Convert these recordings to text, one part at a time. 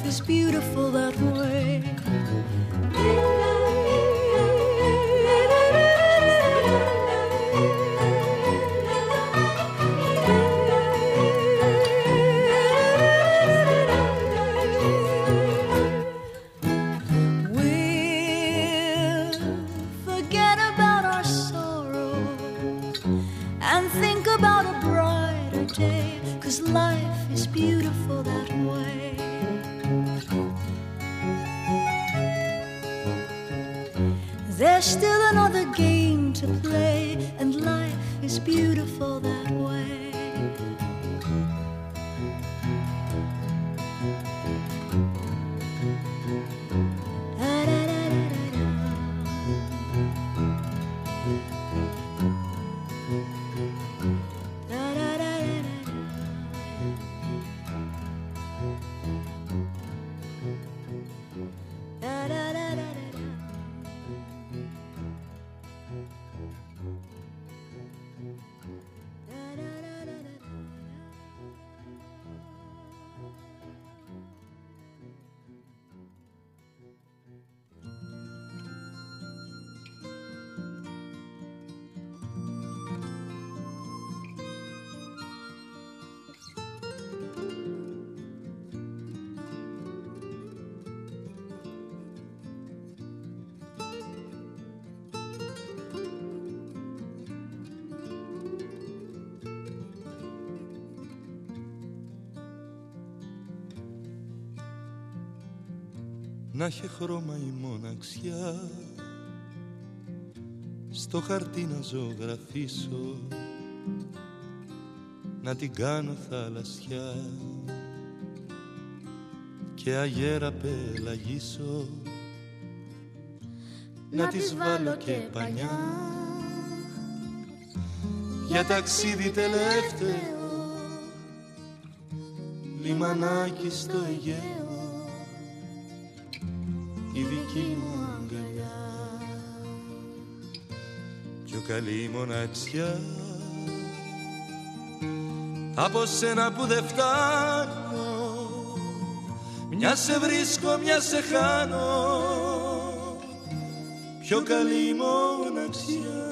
life is beautiful that way. してるの να έχει χρώμα η μοναξιά. Στο χαρτί να ζωγραφίσω να την κάνω θαλασσιά. Και αγέρα πελαγίσω να τις βάλω και πανιά. Για ταξίδι τελευταίο λιμανάκι στο Αιγαίο καλή μοναξιά. Από σένα που δεν φτάνω μια σε βρίσκω, μια σε χάνω. Πιο καλή μοναξιά.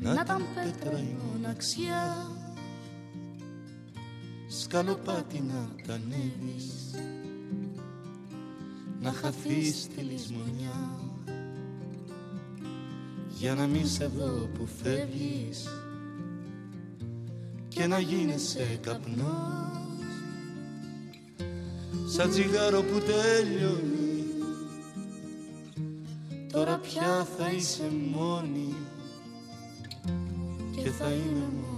Να ήταν πέτρα η μοναξιά σκαλοπάτι να τα ανέβεις να χαθείς τη λησμονιά. Για να μην σε δω που φεύγεις. Και να γίνεσαι καπνός. Σαν τσιγάρο που τέλειωνε τώρα πια θα είσαι μόνη. Και θα είμαι μοναχός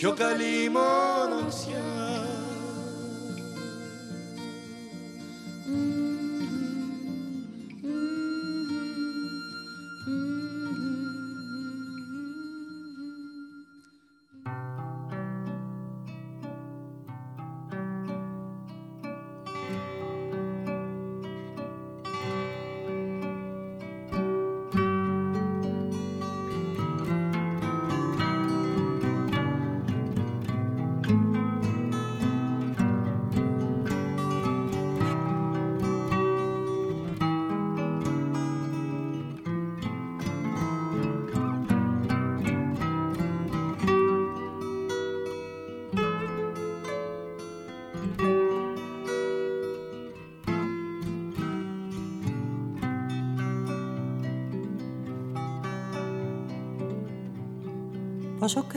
πιο καλή μοναξιά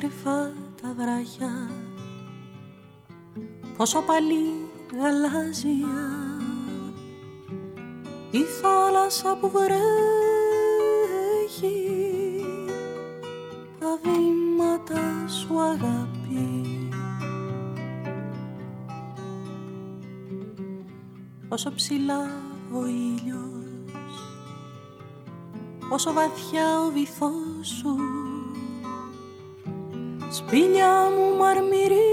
κρυφά τα βράχια. Πόσο παλί γαλάζια Η θάλασσα που βρέχει. Τα βήματα σου αγάπη. Πόσο ψηλά ο ήλιος Πόσο βαθιά ο βυθός σου brilhamo mar mirim.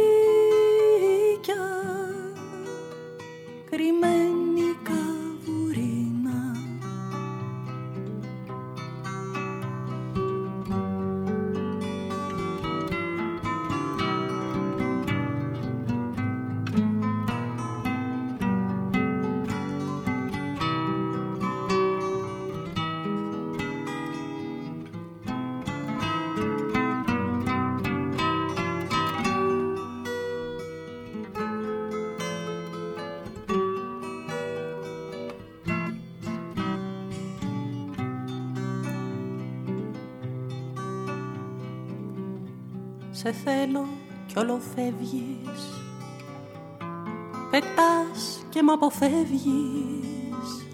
Σε θέλω κι όλο φεύγεις Πετάς και μ' αποφεύγεις.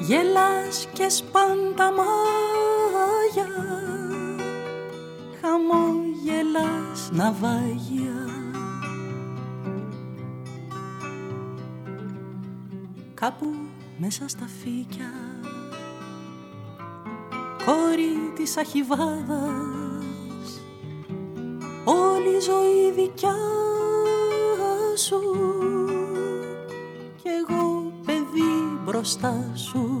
Γελάς και σπάν τα μάγια. Χαμόγελας ναυάγια. Κάπου μέσα στα φύκια Κόρη της αχιβάδας όλη η ζωή δικιά σου. Κι εγώ παιδί μπροστά σου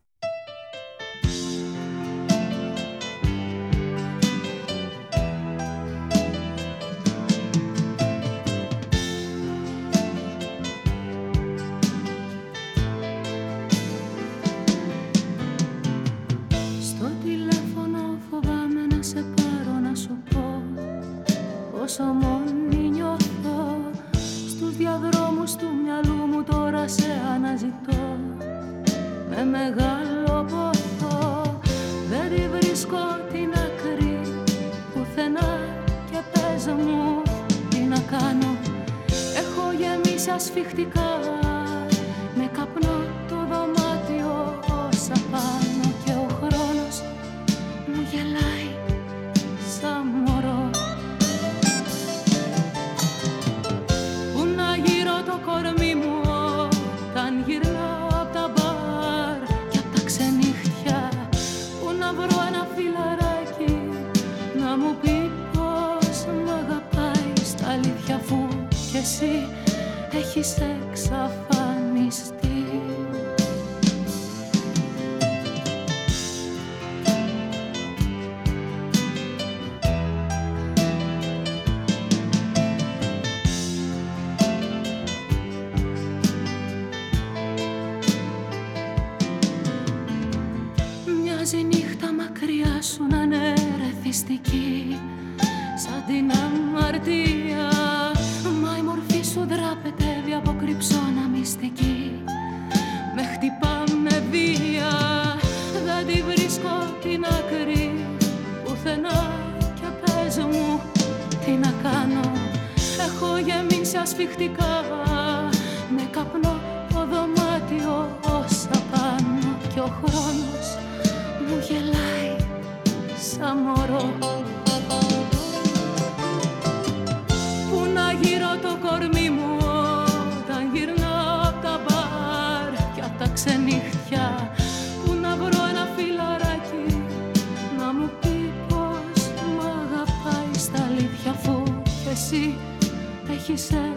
Να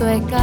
esto es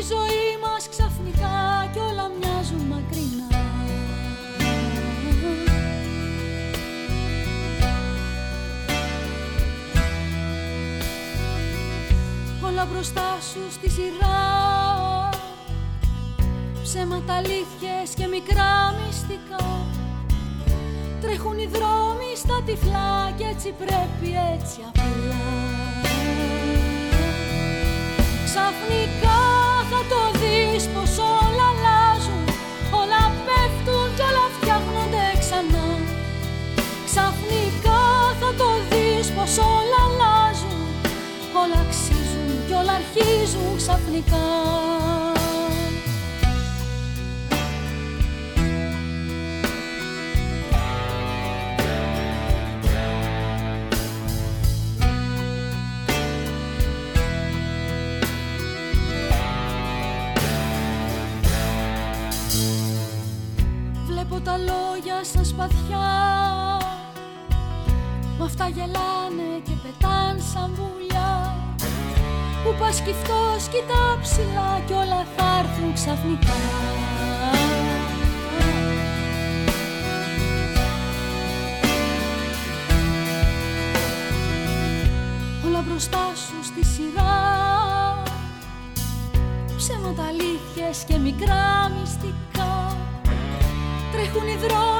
η ζωή μας ξαφνικά κι όλα μοιάζουν μακρινά. Όλα μπροστά σου στη σειρά. Ψέματα, αλήθειες και μικρά μυστικά. Τρέχουν οι δρόμοι στα τυφλά και έτσι πρέπει έτσι απλά. Ξαφνικά θα το δεις πως όλα αλλάζουν Όλα πέφτουν και όλα φτιάχνονται ξανά. Ξαφνικά θα το δεις πως όλα αλλάζουν Όλα αξίζουν και όλα αρχίζουν ξαφνικά. Γελάνε και πετάν σαν βουλιά. Που πας σκυφτός κοιτά ψηλά κι όλα θα έρθουν ξαφνικά. Όλα μπροστά σου στη σειρά. Ψέματα αλήθειες και μικρά μυστικά. Τρέχουν οι δρόμοι στα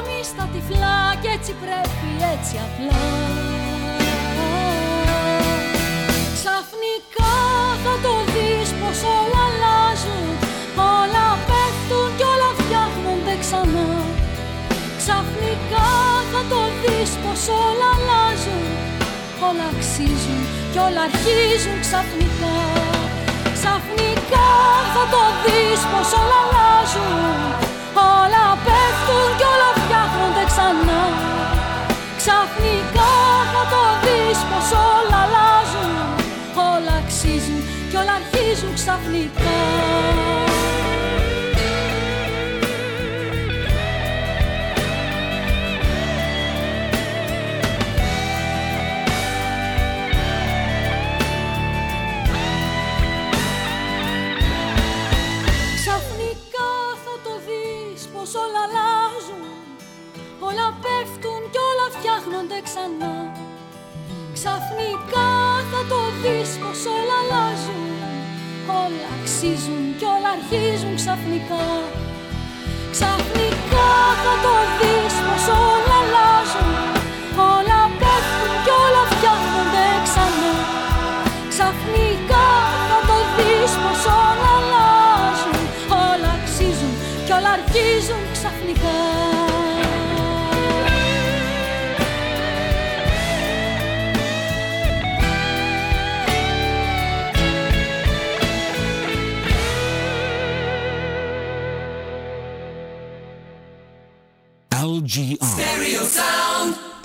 τυφλά και έτσι πρέπει έτσι απλά. Ξαφνικά θα το δεις πως όλα αλλάζουν Όλα πέφτουν και όλα φτιάχνονται ξανά. Ξαφνικά θα το δεις πως όλα αλλάζουν Όλα αξίζουν και όλα αρχίζουν ξαφνικά. Ξαφνικά θα το δεις πως όλα αλλάζουν Όλα πέφτουν και όλα φτιάχνονται ξανά. Ξαφνικά θα το δεις πως όλα αλλάζουν. Όλα αξίζουν και όλα αρχίζουν ξαφνικά ξανά. Ξαφνικά θα το δεις πως όλα αλλάζουν. Όλα αξίζουν κι όλα αρχίζουν ξαφνικά. Ξαφνικά θα το δεις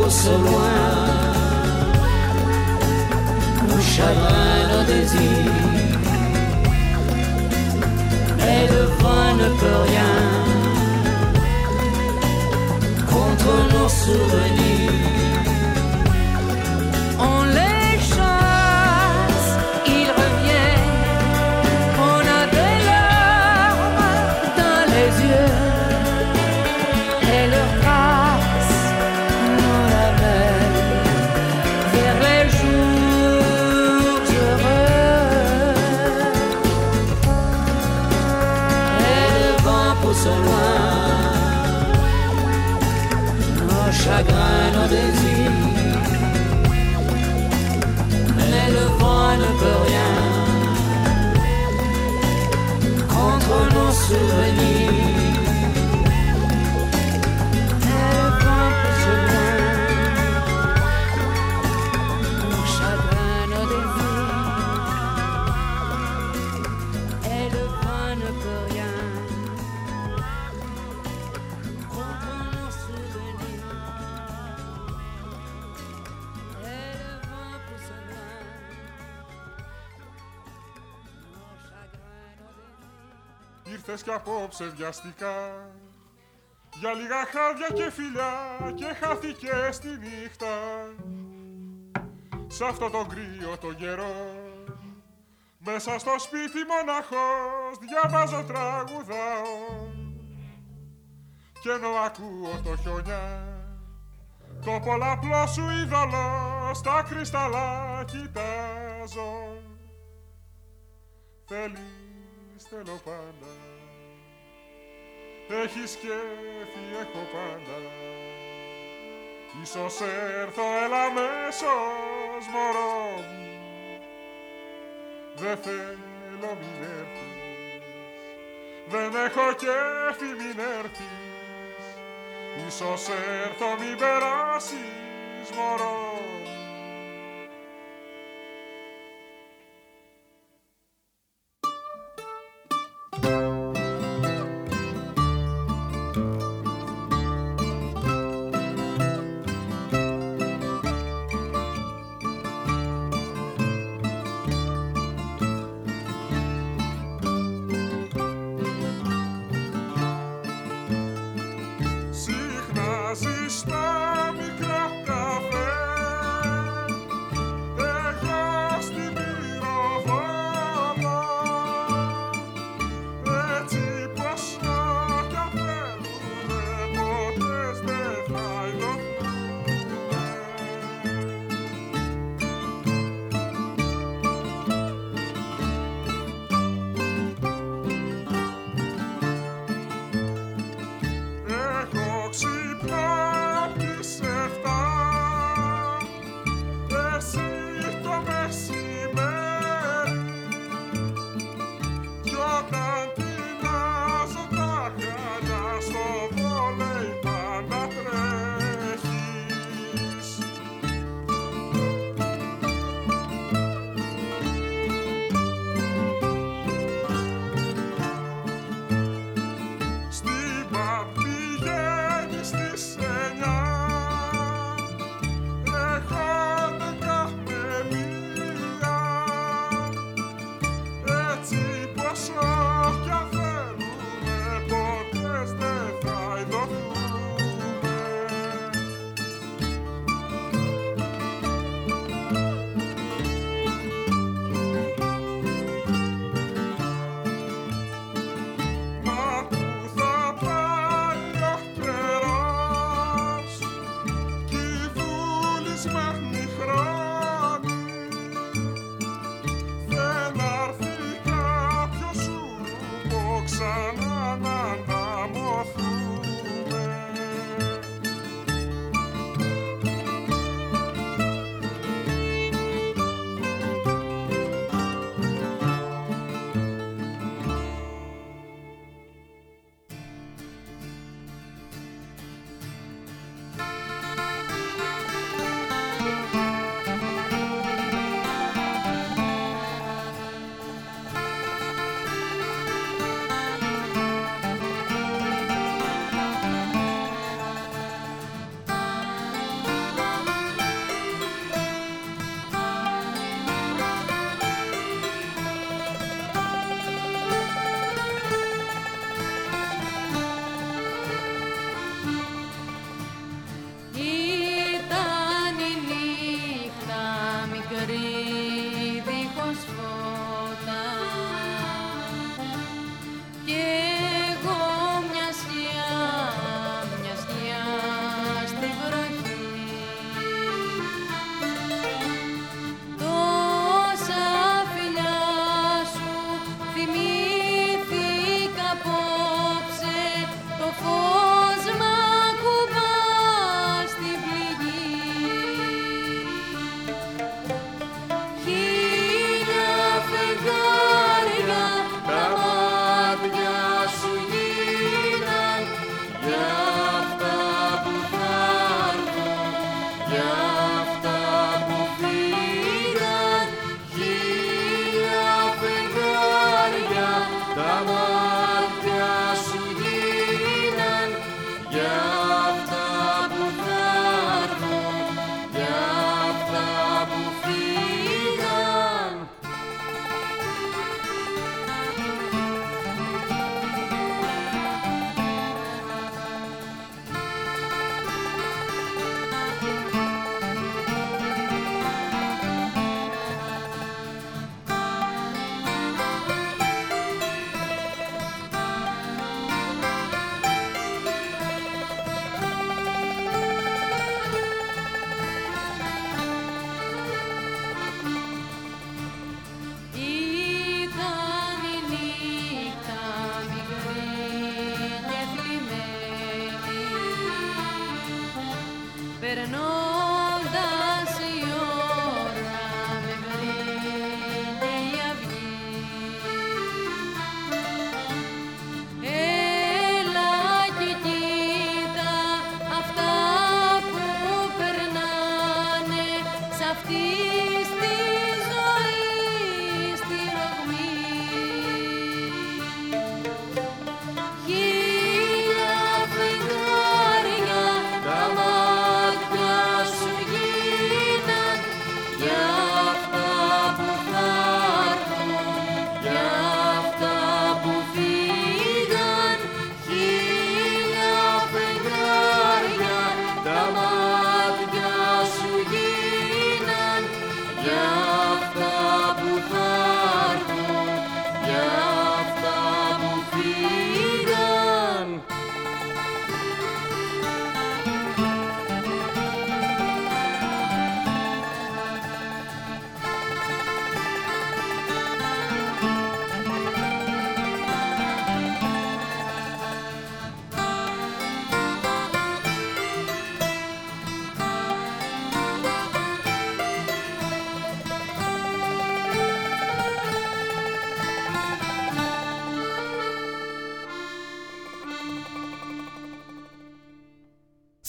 Au loin, nos chagrins, nos désirs. Et le vent ne peut rien contre nos souvenirs. souvenir. Ήρθες κι απόψε βιαστικά. Για λίγα χάδια και φιλιά και χάθηκε στη νύχτα. Σ' αυτό το κρύο το γερό μέσα στο σπίτι μοναχός διαβάζω τραγουδάω. Και ενώ ακούω το χιονιά το πολλαπλό σου είδωλο στα κρυσταλλά κοιτάζω. Θέλεις θέλω πάντα έχει σκέφτη έχω πάντα. Ίσως έρθω έλα μέσος μωρό μου. Δεν θέλω μην έρθεις. Δεν έχω κέφι μην έρθεις. Ίσως έρθω μην περάσεις μωρό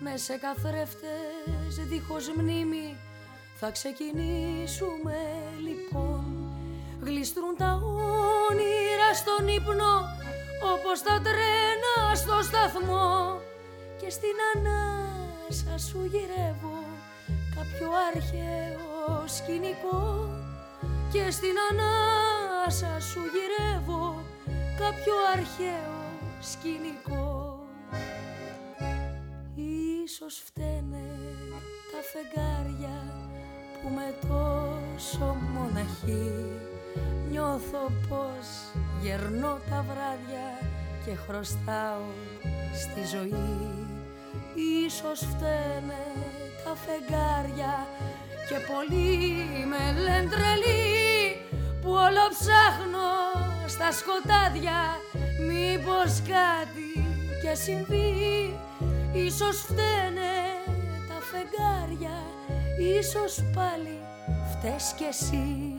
Με σε καθρέφτες δίχως μνήμη. Θα ξεκινήσουμε λοιπόν. Γλιστρούν τα όνειρα στον ύπνο όπως τα τρένα στο σταθμό. Και στην ανάσα σου γυρεύω κάποιο αρχαίο σκηνικό. Και στην ανάσα σου γυρεύω κάποιο αρχαίο σκηνικό Ίσως φταίνε τα φεγγάρια που με τόσο μοναχή. Νιώθω πως γερνώ τα βράδια και χρωστάω στη ζωή. Ίσως φταίνε τα φεγγάρια και πολλοί με λένε τρελή που όλο ψάχνω στα σκοτάδια. Μήπως κάτι και συμβεί Ίσως φταίνε τα φεγγάρια Ίσως πάλι φταίς κι εσύ.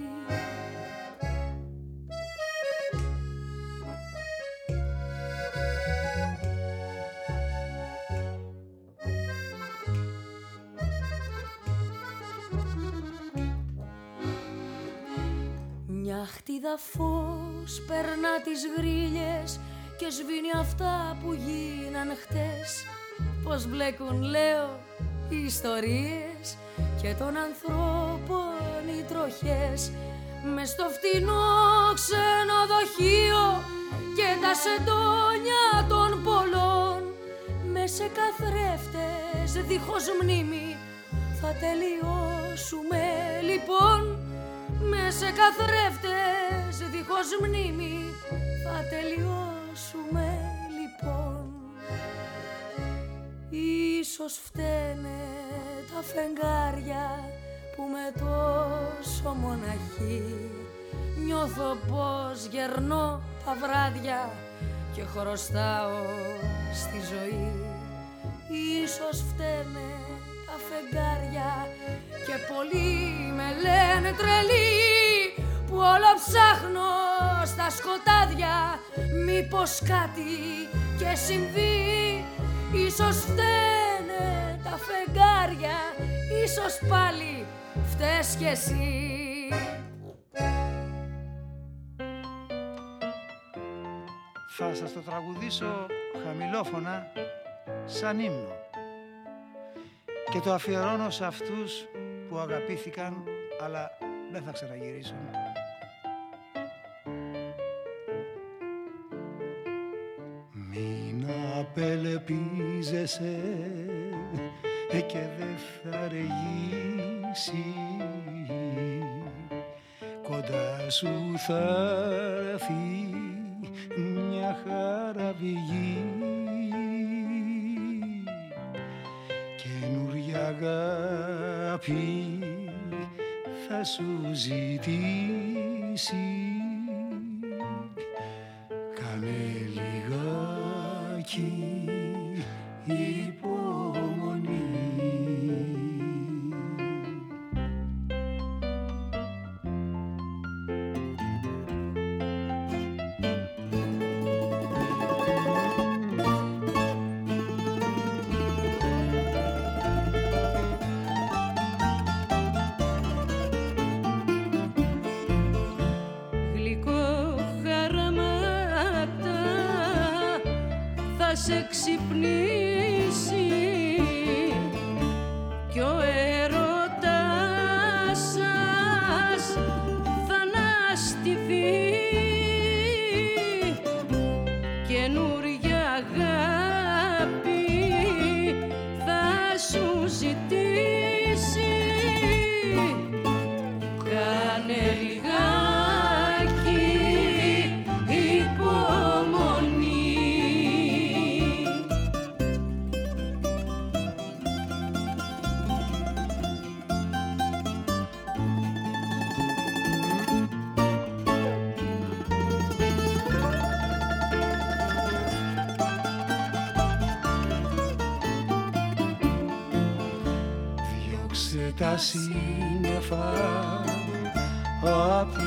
Μια χτίδα φως περνά τις γρίλες και σβήνει αυτά που γίναν χτες Πως μπλέκουν λέω οι ιστορίες και των ανθρώπων οι τροχές. Μες στο φτηνό ξενοδοχείο και τα σεντόνια των πολλών. Με σε καθρέφτες δίχως μνήμη θα τελειώσουμε λοιπόν. Με σε καθρέφτες δίχως μνήμη θα τελειώσουμε λοιπόν Ίσως φταίνε τα φεγγάρια που με τόσο μοναχή. Νιώθω πως γερνώ τα βράδια και χρωστάω στη ζωή. Ίσως φταίνε τα φεγγάρια και πολλοί με λένε τρελή που όλο ψάχνω στα σκοτάδια. Μήπως κάτι και συμβεί Ίσως φταίνε τα φεγγάρια Ίσως πάλι φταίς κι εσύ Θα σας το τραγουδήσω χαμηλόφωνα σαν ύμνο και το αφιερώνω σε αυτούς που αγαπήθηκαν αλλά δεν θα ξαναγυρίσουν. Απελπίζεσαι και δεν θα αργήσει κοντά σου θα έρθει μια χαραβηγή καινούρια αγάπη θα σου ζητήσει. Κάνε λιγάκι σύννεφα απ'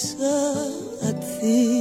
Φιλαράκι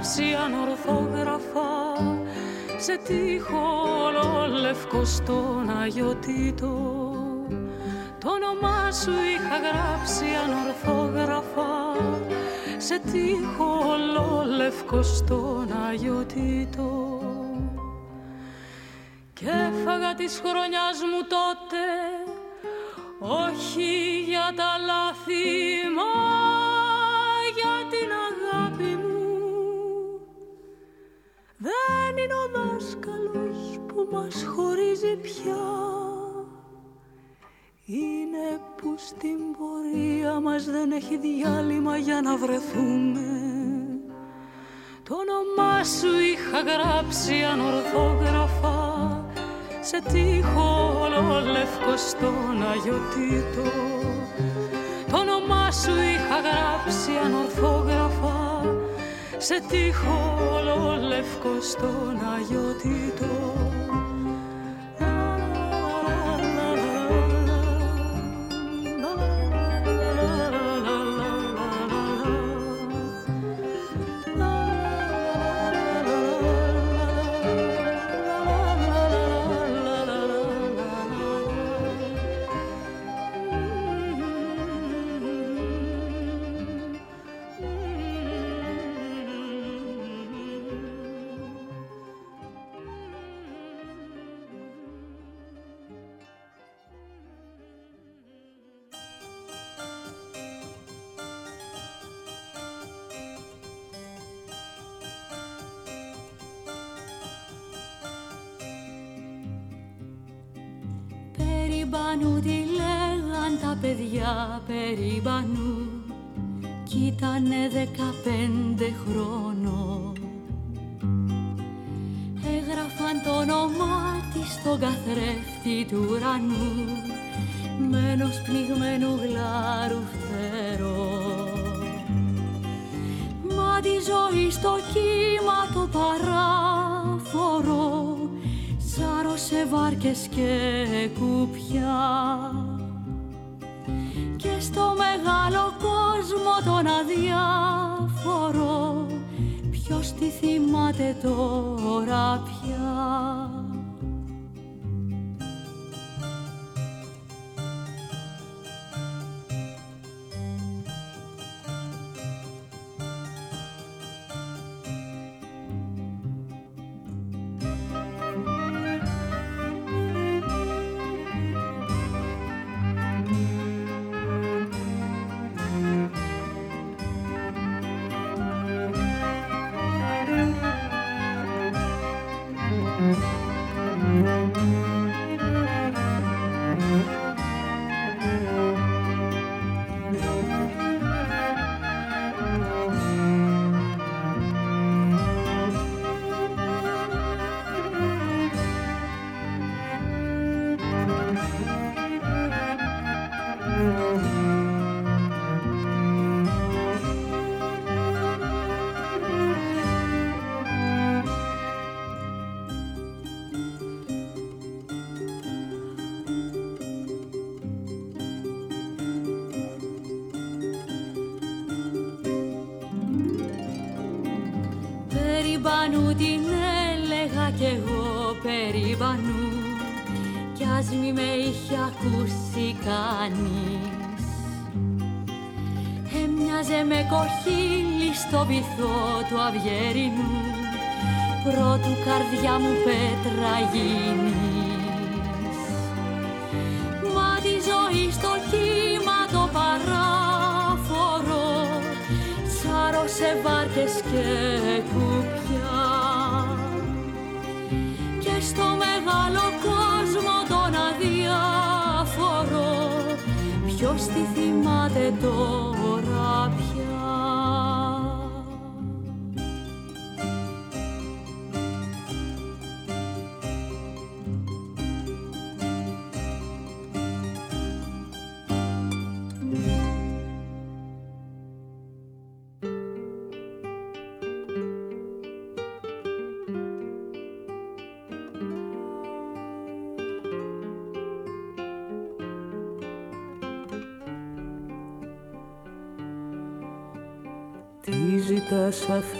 γράψει ανορθόγραφα. Σε τείχο λευκό στον Αγιο το όνομά σου είχα γράψει ανορθόγραφα. Σε τείχο λευκό στον Αγιο και έφαγα της χρονιάς μου τότε όχι για τα λάθη μας χωρίζει πια. Είναι που στην πορεία μας δεν έχει διάλειμμα για να βρεθούμε. Το όνομά σου είχα γράψει ανορθόγραφα σε τείχο λευκό στον Αγιοτήτο. Το όνομά σου είχα γράψει ανορθόγραφα σε τείχο λευκό στον Αγιοτήτο αδιάφορο ποιος τη θυμάται τώρα πια;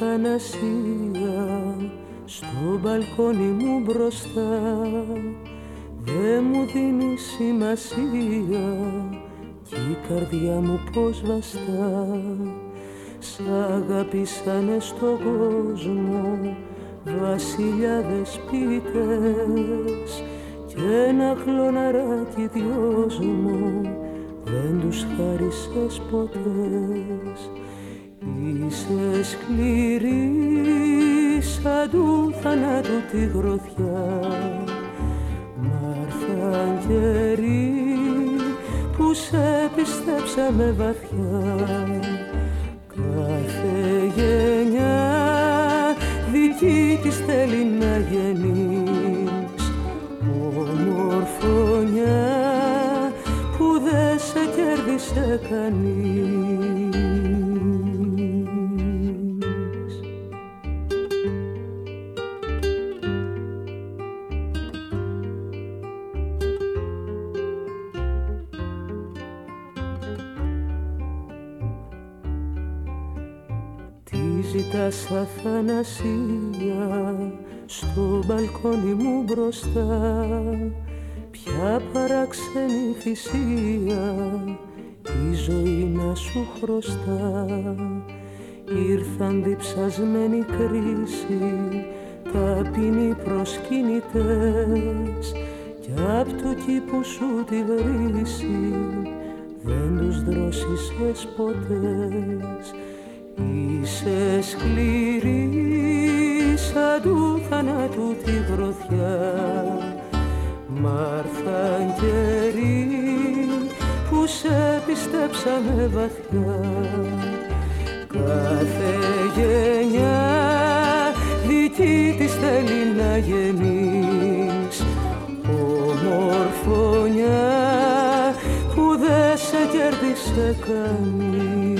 Ζητάς αθανασία στο μπαλκόνι μου μπροστά. Δε μου δίνεις σημασία κι η καρδιά μου πως βαστά. Σ' αγάπησανε στον κόσμο βασιλιάδες πίτες κι ένα χλωναράκι δυο μου δεν τους χάρισες ποτές Είσαι σκληρή σαν του θανάτου τη γροθιά. Μάρθαν καιροί που σε πιστέψαμε βαθιά αθανασία στο μπαλκόνι μου μπροστά. Ποια παράξενη θυσία η ζωή να σου χρωστά. Ήρθαν διψασμένη κρίση ταπεινοί προσκυνητές. Κι απ' του κήπου σου τη βρύση δεν τους δρόσισες ποτές. Είσαι σκληρή σαν του θανάτου τη γροθιά Μάρθαν καιροί που σε πιστέψαμε βαθιά. Κάθε γενιά δική της θέλει να γεννείς. Ομορφωνιά που δεν σε κέρδισε κανείς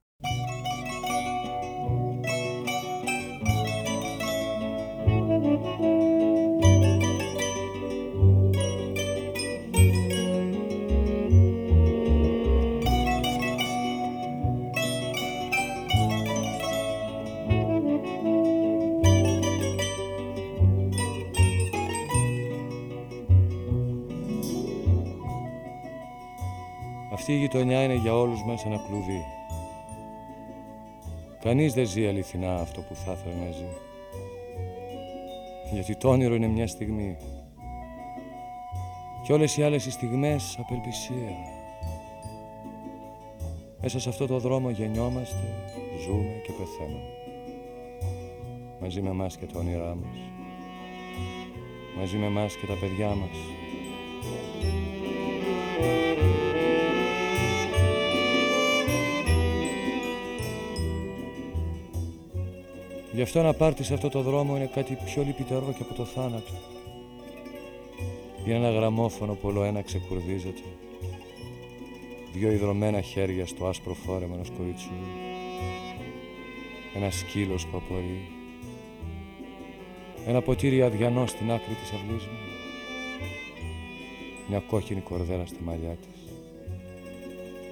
Γειτονιά είναι για όλους μας ένα κλουβί. Κανείς δεν ζει αληθινά αυτό που θα ήθελε να ζει. Γιατί το όνειρο είναι μια στιγμή. Και όλες οι άλλες οι στιγμές απελπισία. Μέσα σε αυτό το δρόμο γεννιόμαστε, ζούμε και πεθαίνουμε. Μαζί με εμάς και τα όνειρά μας. Μαζί με εμάς και τα παιδιά μας. Γι' αυτό να πάρτι σε αυτό το δρόμο είναι κάτι πιο λυπητερό και από το θάνατο. Είναι ένα γραμμόφωνο που ένα ξεκουρδίζεται. Δυο ιδρωμένα χέρια στο άσπρο φόρεμα ενός κοριτσιού. Ένα σκύλος που απορεί. Ένα ποτήρι αδιανό στην άκρη της αυλής μου. Μια κόκκινη κορδέλα στα μαλλιά της.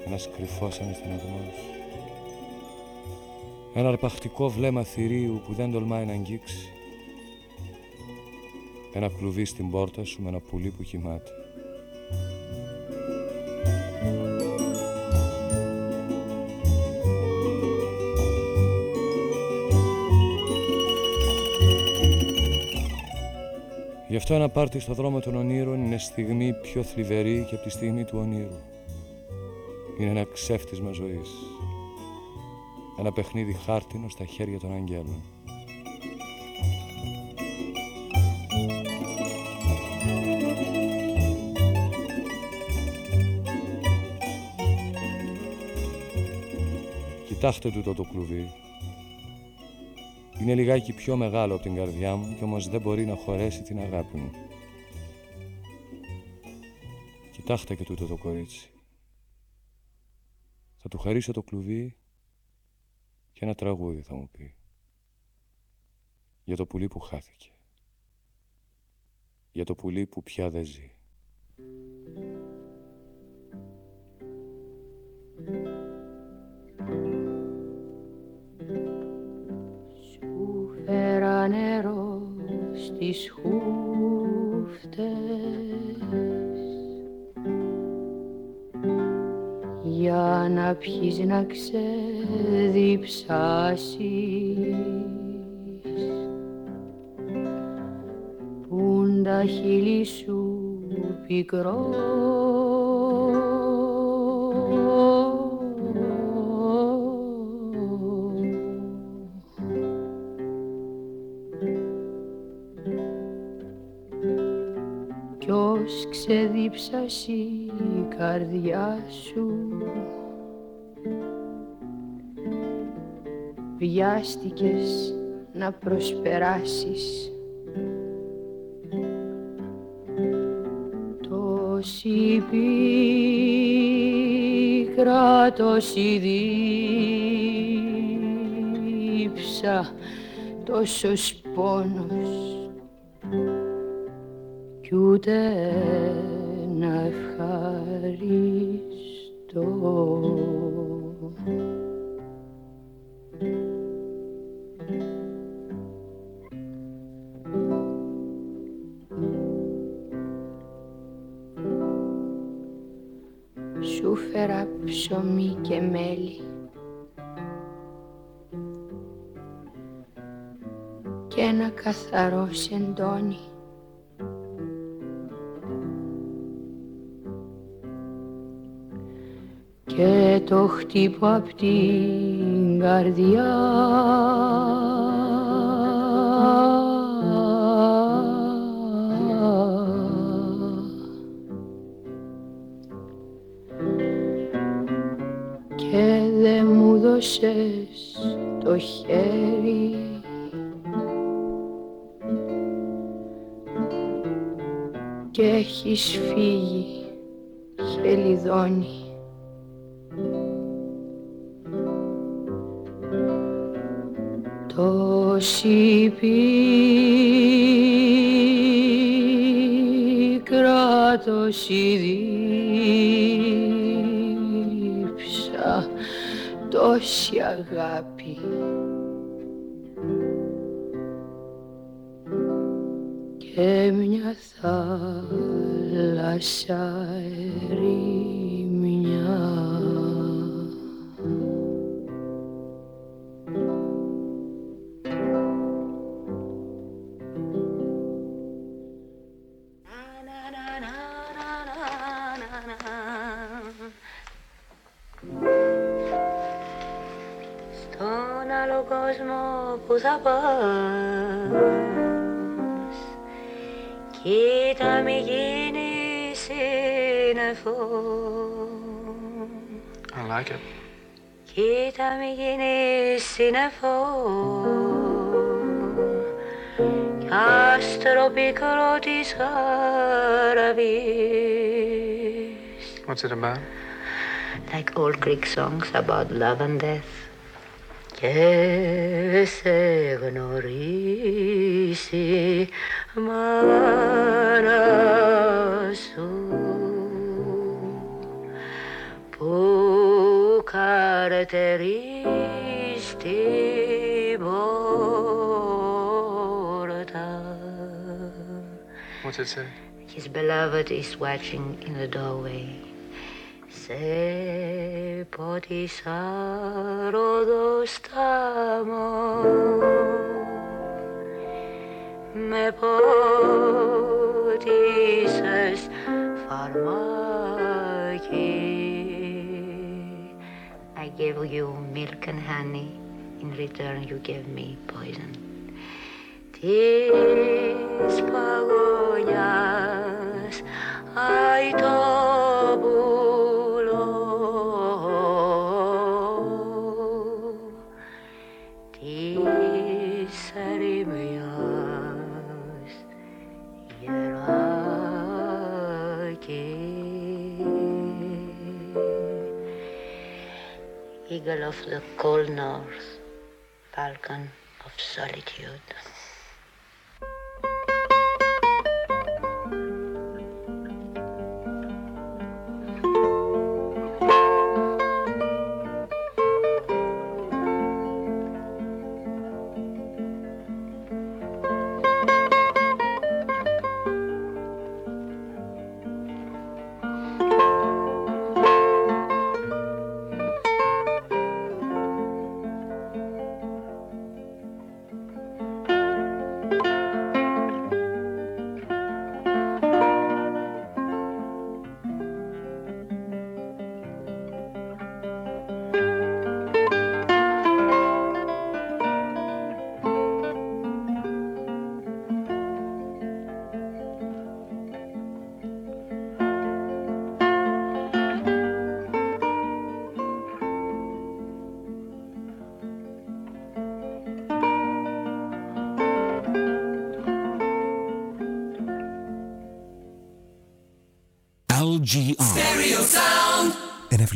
Ένας κρυφός αναστεναγμός. Ένα αρπακτικό βλέμμα θηρίου που δεν τολμάει να αγγίξει. Ένα κλουβί στην πόρτα σου με ένα πουλί που κοιμάται. Γι' αυτό ένα πάρτι στο δρόμο των ονείρων είναι στιγμή πιο θλιβερή και από τη στιγμή του ονείρου. Είναι ένα ξέφτισμα ζωής. Ένα παιχνίδι χάρτινο στα χέρια των αγγέλων. Κοιτάξτε τούτο το κλουβί είναι λιγάκι πιο μεγάλο από την καρδιά μου και όμως δεν μπορεί να χωρέσει την αγάπη μου. Κοιτάξτε και τούτο το κορίτσι. Θα του χαρίσω το κλουβί και ένα τραγούδι θα μου πει. Για το πουλί που χάθηκε. Για το πουλί που πια δεν ζει. φέρα νερό στις χούφτες για να πιείς να ξεδιψάσεις πουν τα χείλη σου πικρό. Ξεδίψασε η καρδιά σου Βιάστηκες να προσπεράσεις. Τόση πίκρα, τόση δίψα, τόσος πόνος. Κι ούτε Σου φέρα ψωμί και μέλι και ένα καθαρό σεντόνι και το χτύπω απ' την καρδιά. Και δε μου δώσες το χέρι. Και έχεις φύγει χελιδόνι τόση πίκρα, τόση δίψα, τόση αγάπη. και μια θάλασσα like it. Κοίτα μη γίνει σύννεφο κι άστρο πικρό της χαραβής What's it about? Like old Greek songs about love and death και σε γνωρίσει μάνα What's it say? His beloved is watching in the doorway. Se poti saro dostamo, me potis farmar. gave you milk and honey in return you gave me poison της παγωνιάς αϊ το of the cold north, falcon of solitude.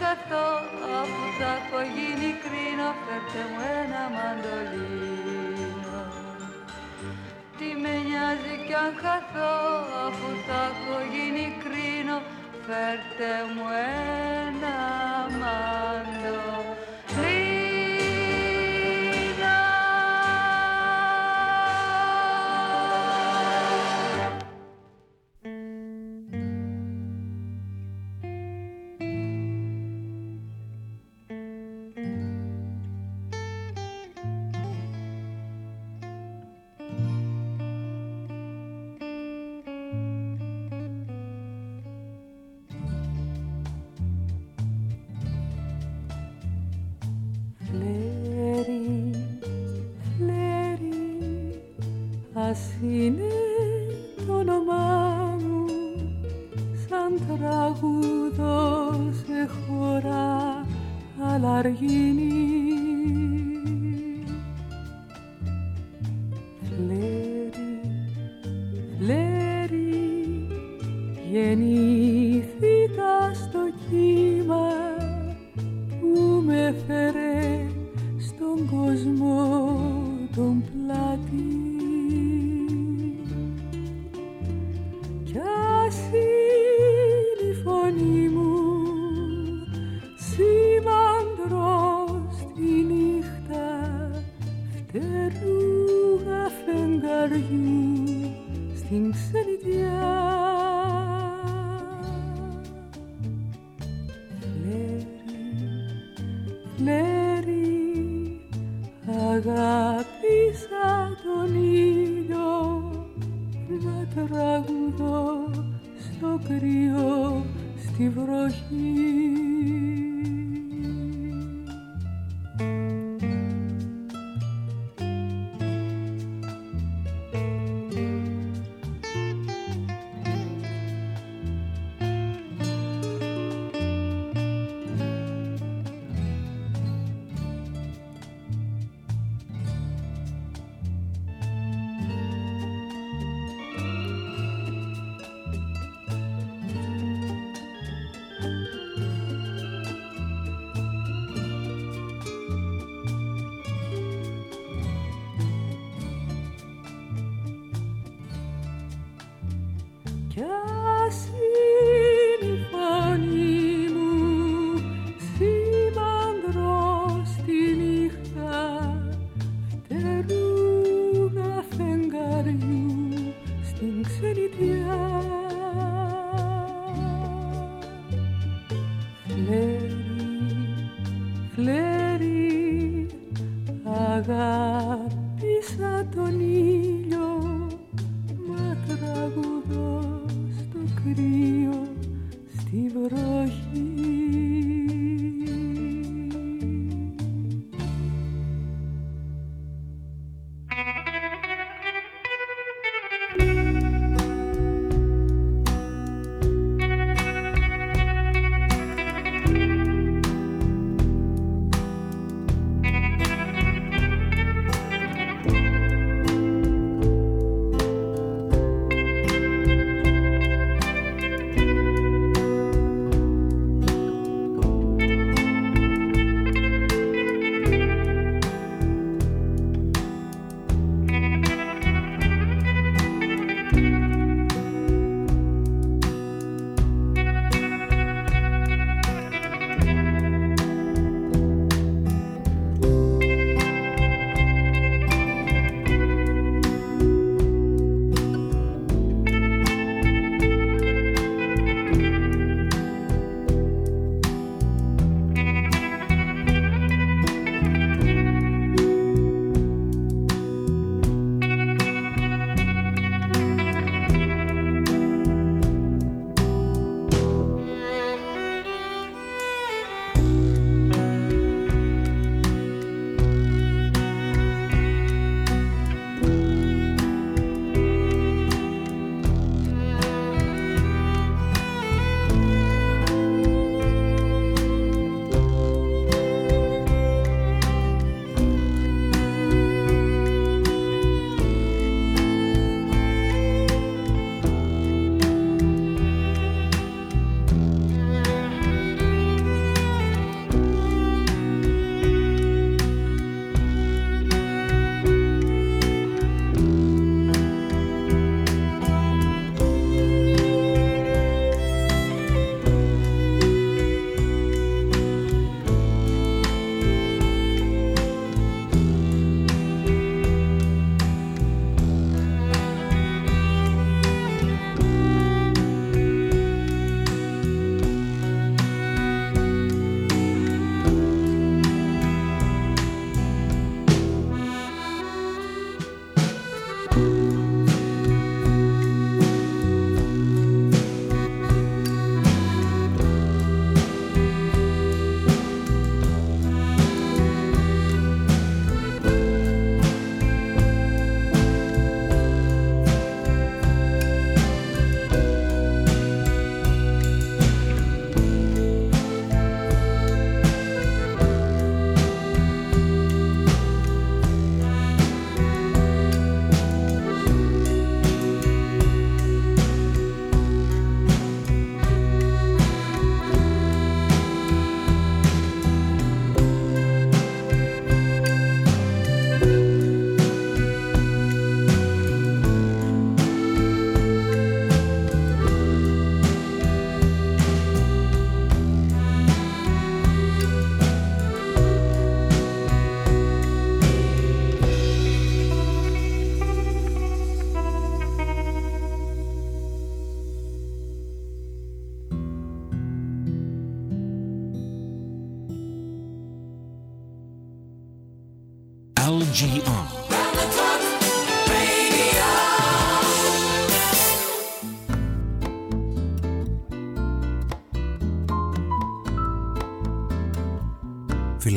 χαθώ από τα έχω γίνει κρίνω φέρτε μου ένα μαντολίνο. Τι με νοιάζει κι αν χαθώ αφού τα έχω γίνει κρίνω φέρτε μου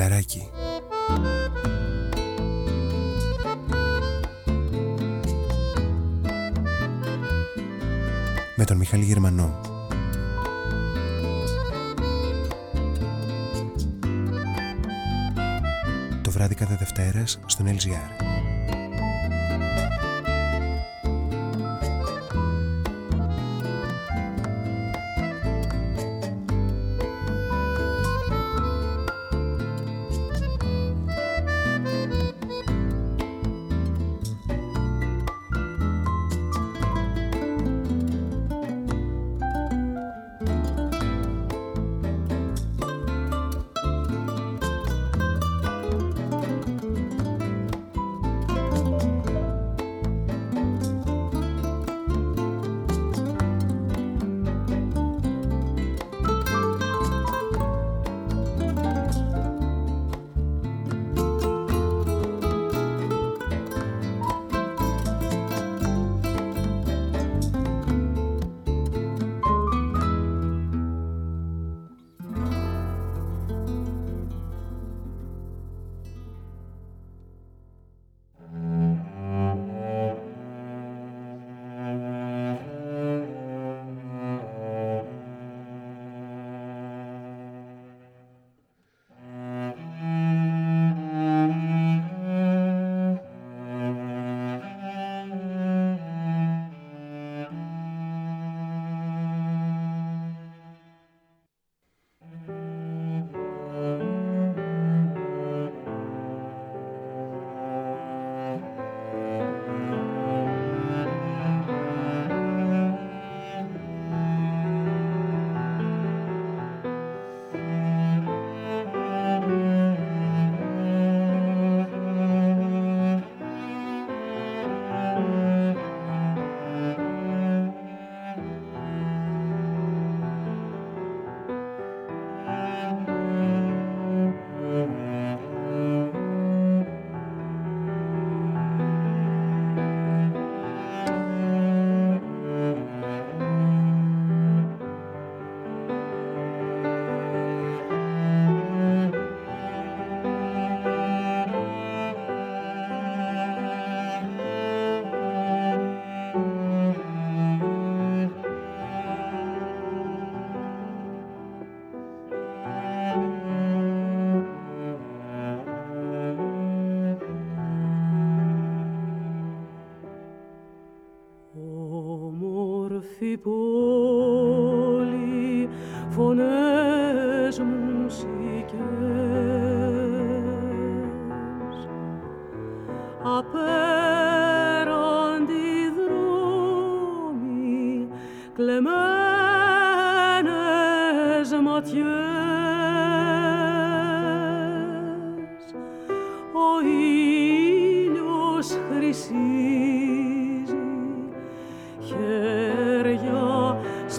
Φιλαράκι. Με τον Μιχάλη Γερμανό. Το βράδυ κάθε Δευτέρας στον LGR.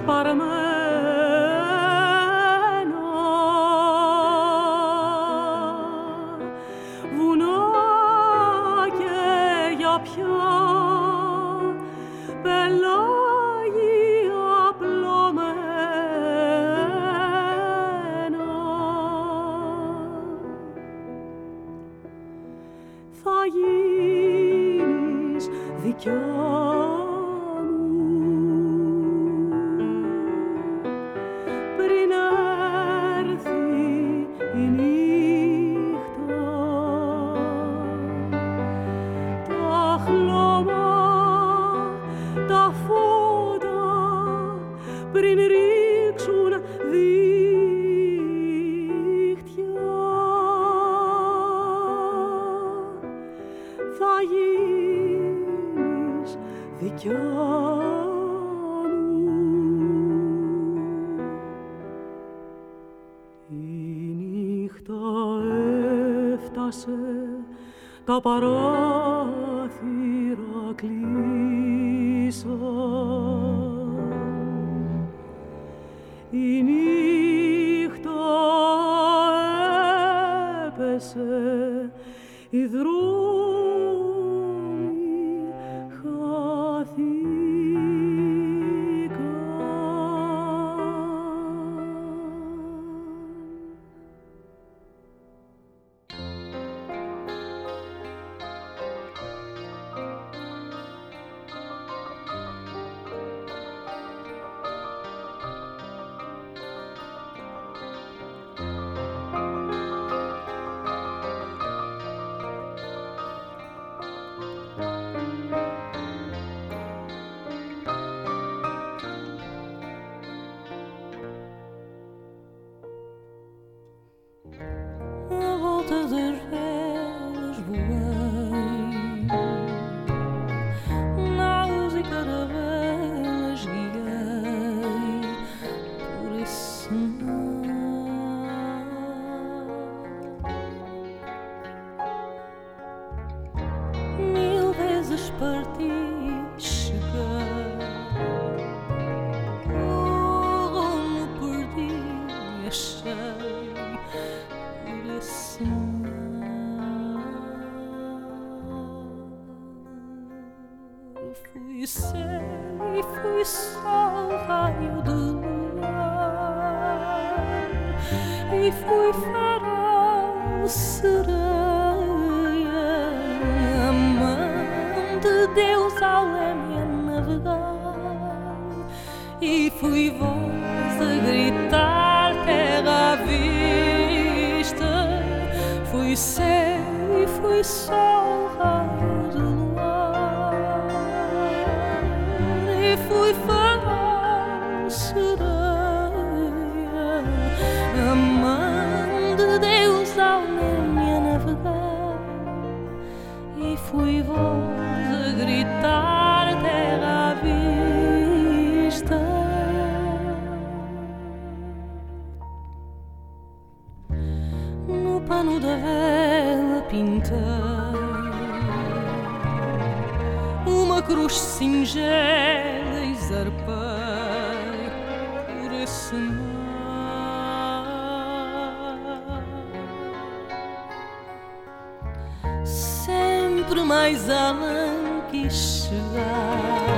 bottom me fui falso Amando Deus alma-me a navegar. E fui voz a gritar terra à vista. No pano da vela pintar uma cruz singela. mais além quis chegar.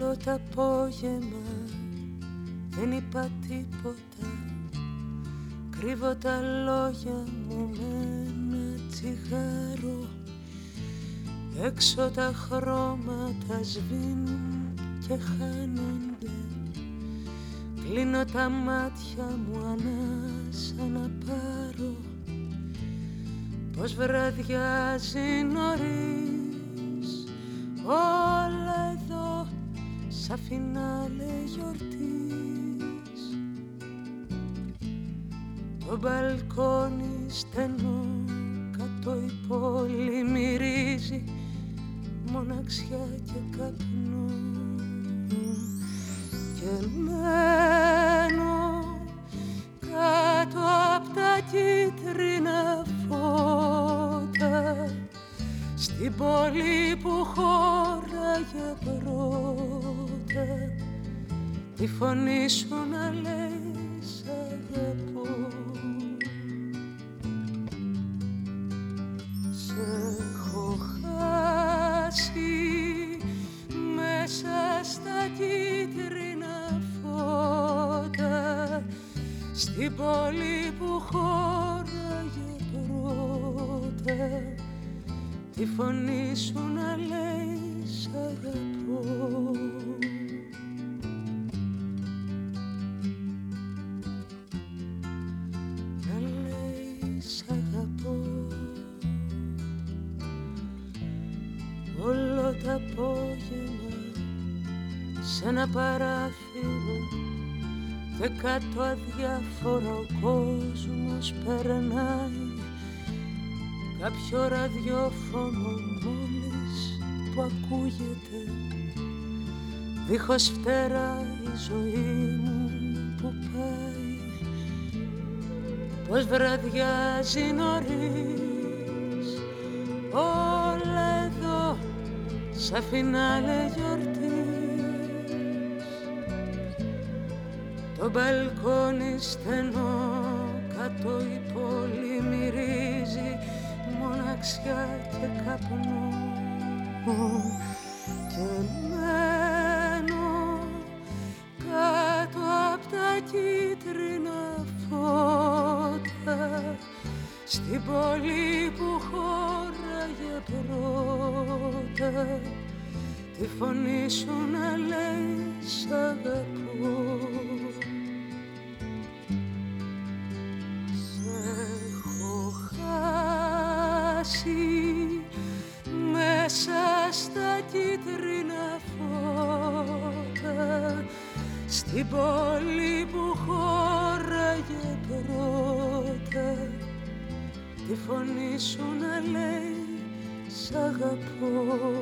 Όλο το απόγευμα. Δεν είπα τίποτα. Κρύβω τα λόγια μου με ένα τσιγάρο. Έξω τα χρώματα σβήνουν και χάνονται. Κλείνω τα μάτια μου ανάσα να πάρω. Πως βραδιάζει νωρίς. Όλα εδώ σαν φινάλε γιορτής. Το μπαλκόνι στενό κάτω η πόλη μυρίζει μοναξιά τη φωνή σου κάποιο ραδιόφωνο μόλις που ακούγεται. Δίχως φτερά η ζωή μου που πάει. Πως βραδιάζει νωρίς. Όλα εδώ σαν φινάλε γιορτής. Το μπαλκόνι στενό κάτω η πόλη μυρίζει μοναξιά και καπνό. Και μένω κάτω απ' τα κίτρινα φώτα στην πόλη που χώραγε πρώτα. Τη φωνή σου να λέει σ' αγαπώ κίτρινα φώτα. Στην πόλη που χώραγε πρώτα τη φωνή σου να λέει σ' αγαπώ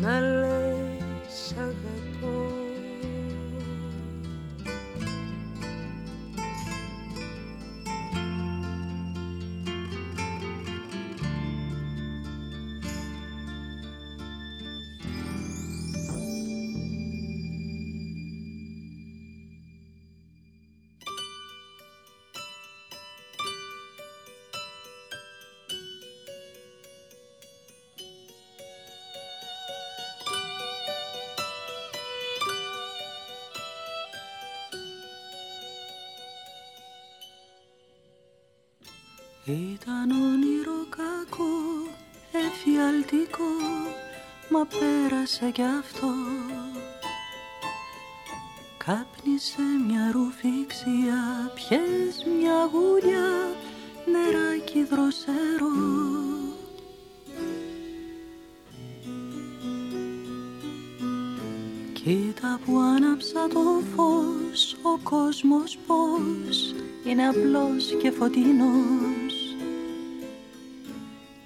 να Ήταν όνειρο κακό, εφιαλτικό, μα πέρασε κι αυτό. Κάπνισε μια ρουφήξια, πιες μια γουλιά, νεράκι δροσερό. Κοίτα που άναψα το φως, ο κόσμος πώς είναι απλός και φωτεινός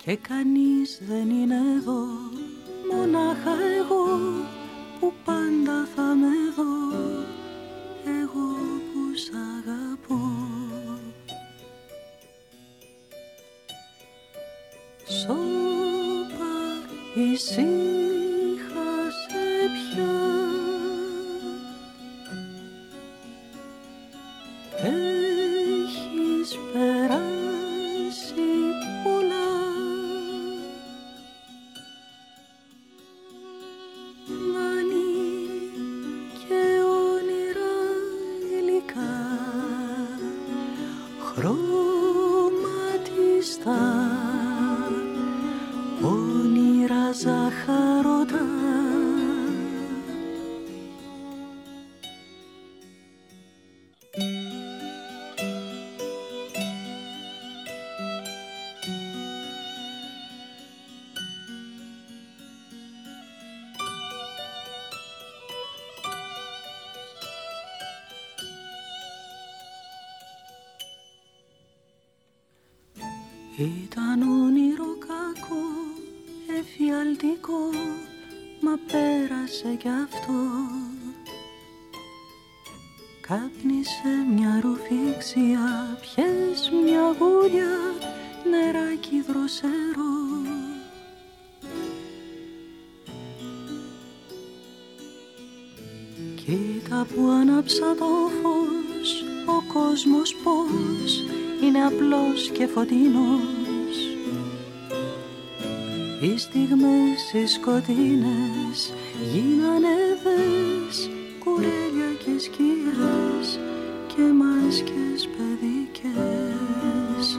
και κανείς δεν είναι εδώ, μονάχα εγώ που πάντα θα με και φωτεινός. Οι στιγμές οι σκοτεινές γίνανε δες κουρέλια και σκιές και μάσκες παιδικές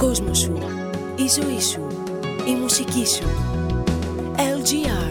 Κόσμος σου, η ζωή σου, η μουσική σου. LGR